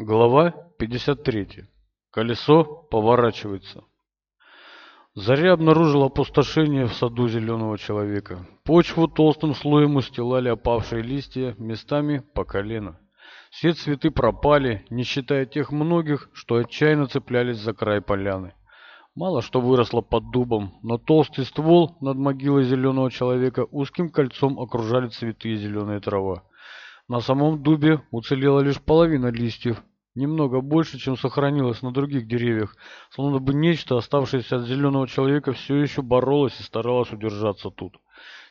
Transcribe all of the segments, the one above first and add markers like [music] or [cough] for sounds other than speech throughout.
Глава 53. Колесо поворачивается. Заря обнаружила опустошение в саду зеленого человека. Почву толстым слоем устилали опавшие листья, местами по колено. Все цветы пропали, не считая тех многих, что отчаянно цеплялись за край поляны. Мало что выросло под дубом, но толстый ствол над могилой зеленого человека узким кольцом окружали цветы и зеленая трава. На самом дубе уцелела лишь половина листьев, немного больше, чем сохранилось на других деревьях, словно бы нечто, оставшееся от зеленого человека, все еще боролось и старалось удержаться тут.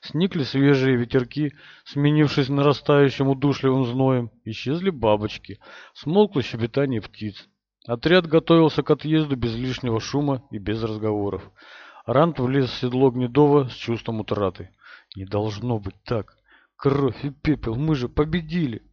Сникли свежие ветерки, сменившись нарастающим удушливым зноем, исчезли бабочки, смолкло щебетание птиц. Отряд готовился к отъезду без лишнего шума и без разговоров. Рант влез в седло Гнедова с чувством утраты. «Не должно быть так! Кровь и пепел! Мы же победили!»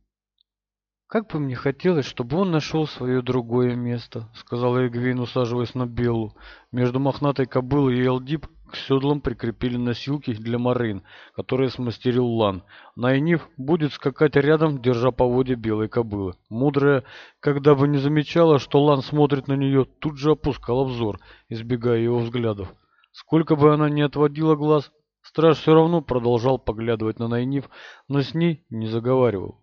как бы мне хотелось чтобы он нашел свое другое место сказала Эгвин, усаживаясь на Белу между мохнатой кобылой и Алдиб к седлам прикрепили носилки для Морейн, которые смастерил лан. Найнив будет скакать рядом держа поводья белой кобылы. Мудрая когда бы не замечала что лан смотрит на нее тут же опускала взор избегая его взглядов. Сколько бы она ни отводила глаз страж все равно продолжал поглядывать на найнив но с ней не заговаривал.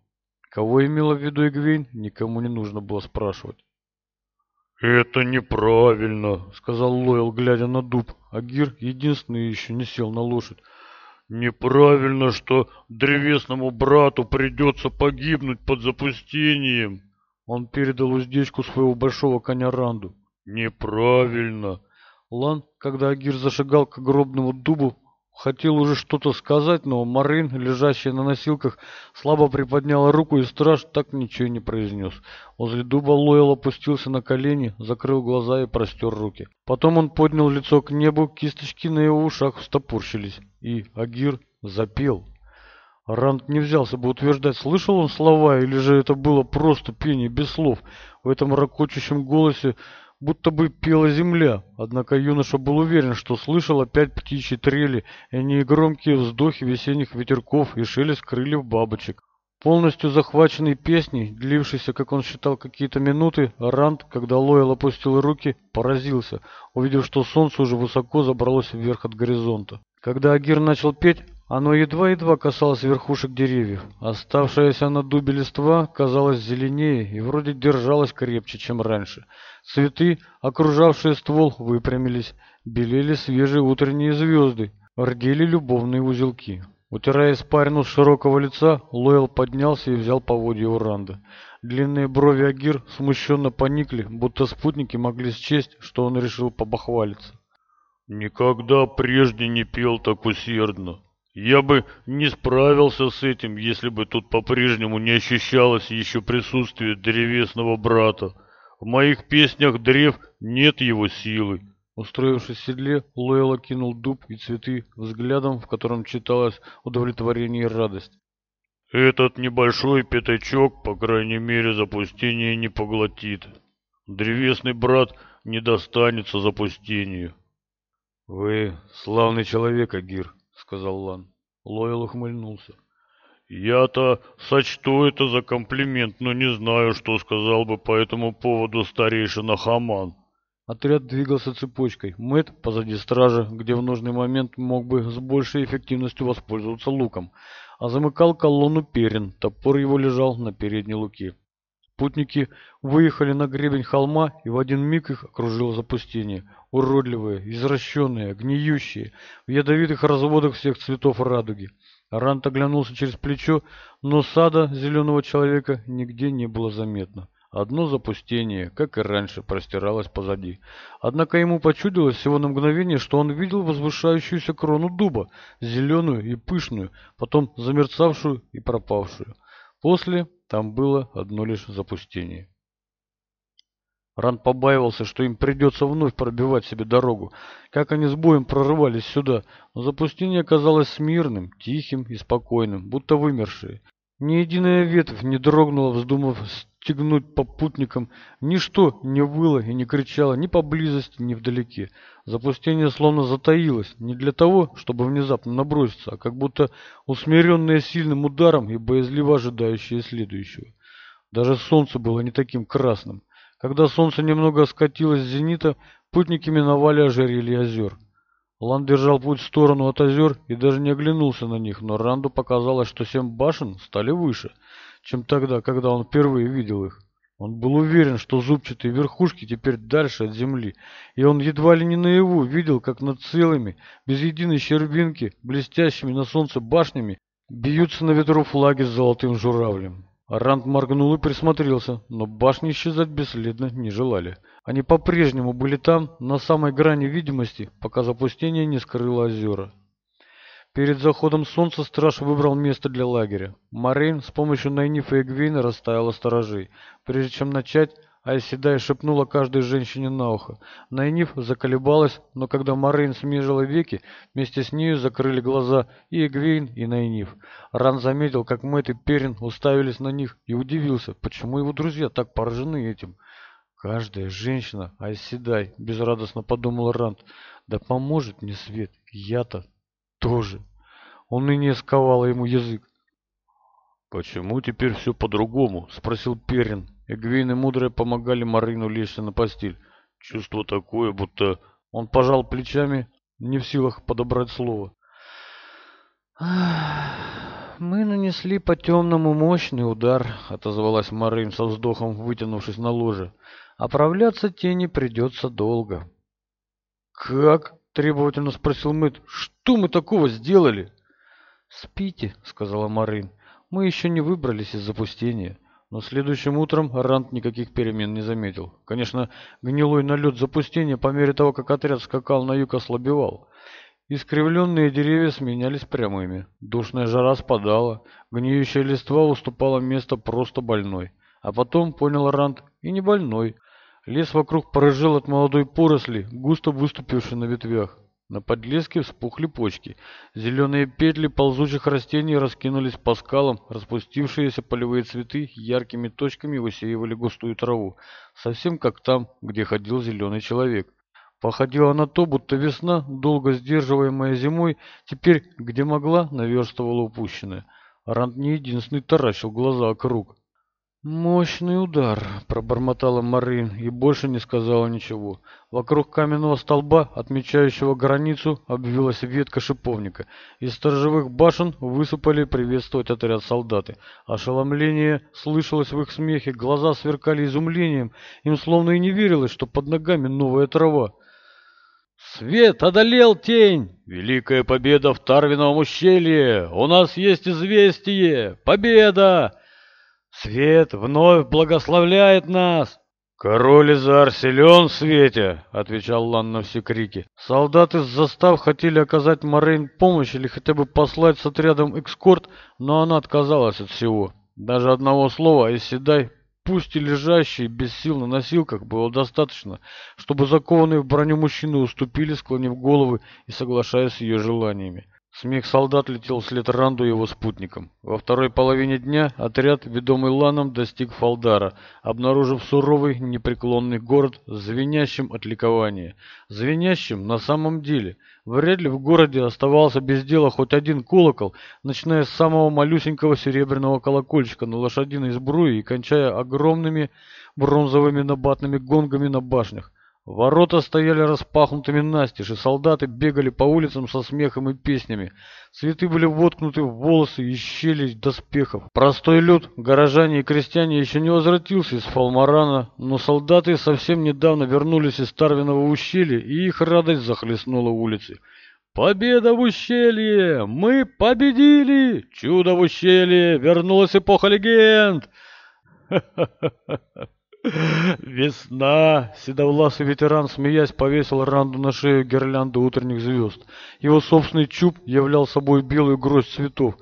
Кого имела в виду Игвейн, никому не нужно было спрашивать. «Это неправильно», — сказал Лойл, глядя на дуб. Агир единственный еще не сел на лошадь. «Неправильно, что древесному брату придется погибнуть под запустением». Он передал уздечку своего большого коня Ранду. «Неправильно!» Лан, когда Агир зашагал к гробному дубу, хотел уже что-то сказать, но Марин, лежащая на носилках, слабо приподняла руку, и страж так ничего и не произнес. Возле дуба Лойл опустился на колени, закрыл глаза и простер руки. Потом он поднял лицо к небу, кисточки на его ушах встопорщились, и Агир запел. Ранд не взялся бы утверждать, слышал он слова, или же это было просто пение без слов. В этом ракочущем голосе будто бы пела земля. Однако юноша был уверен, что слышал опять птичьи трели, и негромкие вздохи весенних ветерков и шелест крыльев бабочек. Полностью захваченный песней, длившийся, как он считал, какие-то минуты, Ранд, когда Лоэл опустил руки, поразился, увидев, что солнце уже высоко забралось вверх от горизонта. Когда Агир начал петь, оно едва-едва касалось верхушек деревьев. Оставшаяся на дубе листва казалась зеленее и вроде держалась крепче, чем раньше. Цветы, окружавшие ствол, выпрямились, белели свежие утренние звезды, рдели любовные узелки. Утирая испарину с широкого лица, Лойл поднялся и взял поводья Уранда. Длинные брови Агир смущенно поникли, будто спутники могли счесть, что он решил побахвалиться. «Никогда прежде не пел так усердно», я бы не справился с этим, если бы тут по-прежнему не ощущалось еще присутствие древесного брата. В моих песнях древ нет его силы. Устроившись в седле, Луэлла кинул дуб и цветы взглядом, в котором читалось удовлетворение и радость. Этот небольшой пятачок, по крайней мере, запустение не поглотит. Древесный брат не достанется запустению. Вы славный человек, Агир, сказал Лан. Лойл ухмыльнулся. «Я-то сочту это за комплимент, но не знаю, что сказал бы по этому поводу старейшина Хаман». Отряд двигался цепочкой. Мэт позади стражи, где в нужный момент мог бы с большей эффективностью воспользоваться луком, а замыкал колонну Перин, топор его лежал на передней луке. Путники выехали на гребень холма, и в один миг их окружило запустение. Уродливые, извращенные, гниющие, в ядовитых разводах всех цветов радуги. Арант оглянулся через плечо, но сада зеленого человека нигде не было заметно. Одно запустение, как и раньше, простиралось позади. Однако ему почудилось всего на мгновение, что он видел возвышающуюся крону дуба, зеленую и пышную, потом замерцавшую и пропавшую. После там было одно лишь запустение. Ран побаивался, что им придется вновь пробивать себе дорогу. Как они с боем прорывались сюда, но запустение оказалось смирным, тихим и спокойным, будто вымершие. Ни единая ветвь не дрогнула, вздумав подстегнуть попутникам, ничто не выло и не кричало ни поблизости, ни вдалеке. Запустение словно затаилось, не для того, чтобы внезапно наброситься, а как будто усмиренное сильным ударом и боязливо ожидающее следующего. Даже солнце было не таким красным. Когда солнце немного скатилось с зенита, путники миновали ожерелье озер. Лан держал путь в сторону от озер и даже не оглянулся на них, но Ранду показалось, что семь башен стали выше, чем тогда, когда он впервые видел их. Он был уверен, что зубчатые верхушки теперь дальше от земли, и он едва ли не наяву видел, как над целыми, без единой щербинки, блестящими на солнце башнями, бьются на ветру флаги с золотым журавлем. Ранд моргнул и присмотрелся, но башни исчезать бесследно не желали. Они по-прежнему были там, на самой грани видимости, пока запустение не скрыло озера. Перед заходом солнца страж выбрал место для лагеря. Марин с помощью Найнифа и Гвейна расставила сторожей, прежде чем начать Айседай шепнула каждой женщине на ухо. Найниф заколебалась, но когда Марин смежила веки, вместе с нею закрыли глаза и Эгвейн, и Найниф. Ран заметил, как Мэтт и Перин уставились на них и удивился, почему его друзья так поражены этим. «Каждая женщина Айседай — безрадостно подумал Ранд. «Да поможет мне свет, я-то тоже». Он Уныние сковало ему язык. «Почему теперь все по-другому?» — спросил Перин. Эгвин и Мудрая помогали Марину лечь на постель. Чувство такое, будто... Он пожал плечами, не в силах подобрать слово. «Мы нанесли по темному мощный удар», — отозвалась Марин со вздохом, вытянувшись на ложе. «Оправляться тени придется долго». «Как?» — требовательно спросил Мэтт. «Что мы такого сделали?» «Спите», — сказала Марин. «Мы еще не выбрались из запустения». Но следующим утром Рант никаких перемен не заметил. Конечно, гнилой налет запустения по мере того, как отряд скакал на юг, ослабевал. Искривленные деревья сменялись прямыми. Душная жара спадала, гниющая листва уступала место просто больной. А потом, понял Рант, и не больной. Лес вокруг порыжил от молодой поросли, густо выступившей на ветвях. На подлеске вспухли почки. Зеленые петли ползучих растений раскинулись по скалам. Распустившиеся полевые цветы яркими точками высеивали густую траву. Совсем как там, где ходил зеленый человек. Походила на то, будто весна, долго сдерживаемая зимой, теперь, где могла, наверстывала упущенное. Рант не единственный таращил глаза округ. «Мощный удар!» — пробормотала Марин и больше не сказала ничего. Вокруг каменного столба, отмечающего границу, обвилась ветка шиповника. Из сторожевых башен высыпали приветствовать отряд солдаты. Ошеломление слышалось в их смехе, глаза сверкали изумлением. Им словно и не верилось, что под ногами новая трава. «Свет одолел тень! Великая победа в Тарвиновом ущелье! У нас есть известие! Победа!» Свет вновь благословляет нас!» «Король Изар силен в свете!» — отвечал Лан на все крики. Солдаты из застав хотели оказать Морейн помощь или хотя бы послать с отрядом экскорт, но она отказалась от всего. Даже одного слова «Исседай», пусть и лежащий без сил на носилках, было достаточно, чтобы закованные в броню мужчины уступили, склонив головы и соглашаясь с ее желаниями. Смех солдат летел вслед Ранду и его спутникам. Во второй половине дня отряд, ведомый Ланом, достиг Фалдара, обнаружив суровый, непреклонный город, звенящим от ликования. Звенящим на самом деле. Вряд ли в городе оставался без дела хоть один колокол, начиная с самого малюсенького серебряного колокольчика на лошадиной сбруе и кончая огромными бронзовыми набатными гонгами на башнях. Ворота стояли распахнутыми настежь, и солдаты бегали по улицам со смехом и песнями. Цветы были воткнуты в волосы и щели доспехов. Простой люд, горожане и крестьяне еще не возвратился из Фалмарана, но солдаты совсем недавно вернулись из Тарвиного ущелья, и их радость захлестнула улицы. «Победа в ущелье! Мы победили! Чудо в ущелье! Вернулась эпоха легенд!» [laughs] «Ха-ха-ха-ха!» Весна! Седовласый ветеран, смеясь, повесил Ранду на шею гирлянду утренних звезд. Его собственный чуб являл собой белую гроздь цветов.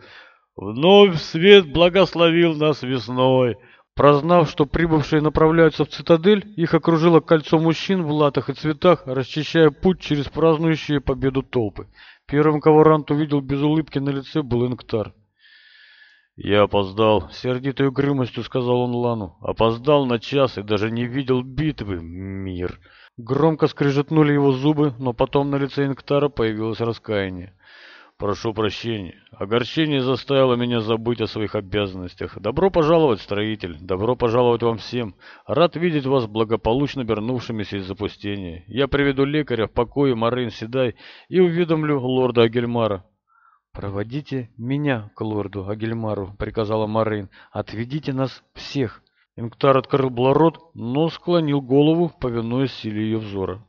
Вновь свет благословил нас весной. Прознав, что прибывшие направляются в цитадель, их окружило кольцо мужчин в латах и цветах, расчищая путь через празднующие победу толпы. Первым, кого Рант увидел без улыбки на лице, был Инктар. «Я опоздал», — сердитой угрюмостью сказал он Лану. «Опоздал на час и даже не видел битвы. Мир». Громко скрежетнули его зубы, но потом на лице Инктара появилось раскаяние. «Прошу прощения. Огорчение заставило меня забыть о своих обязанностях. Добро пожаловать, строитель. Добро пожаловать вам всем. Рад видеть вас благополучно вернувшимися из запустения. Я приведу лекаря в покое Марин Седай и уведомлю лорда Агельмара. «Проводите меня к лорду Агельмару», — приказала Марин. «Отведите нас всех». Инктар открыл был рот, но склонил голову, повинуясь силе ее взора.